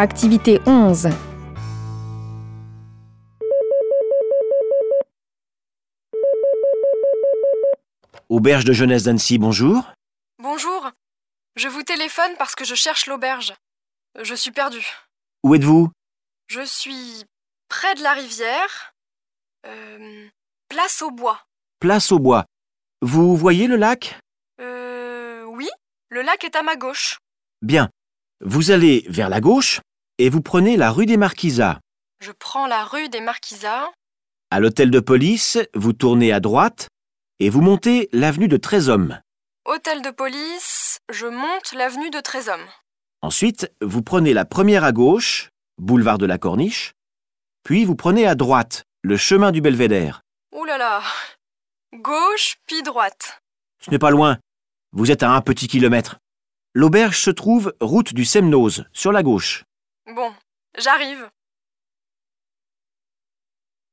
Activité 11. Auberge de jeunesse d'Annecy, bonjour. Bonjour. Je vous téléphone parce que je cherche l'auberge. Je suis perdue. Où êtes-vous? Je suis près de la rivière. Euh, place au bois. Place au bois. Vous voyez le lac? Euh, oui, le lac est à ma gauche. Bien. Vous allez vers la gauche? Et vous prenez la rue des Marquisats. Je prends la rue des Marquisats. À l'hôtel de police, vous tournez à droite et vous montez l'avenue de Tréshomme. Hôtel de police, je monte l'avenue de. Ensuite, vous prenez la première à gauche, boulevard de la Corniche, puis vous prenez à droite, le chemin du Belvédère. Ouh là là. Gauche puis droite. Ce n'est pas loin. Vous êtes à un petit kilomètre. L'auberge se trouve route du Semnoz, sur la gauche. Bon, j'arrive.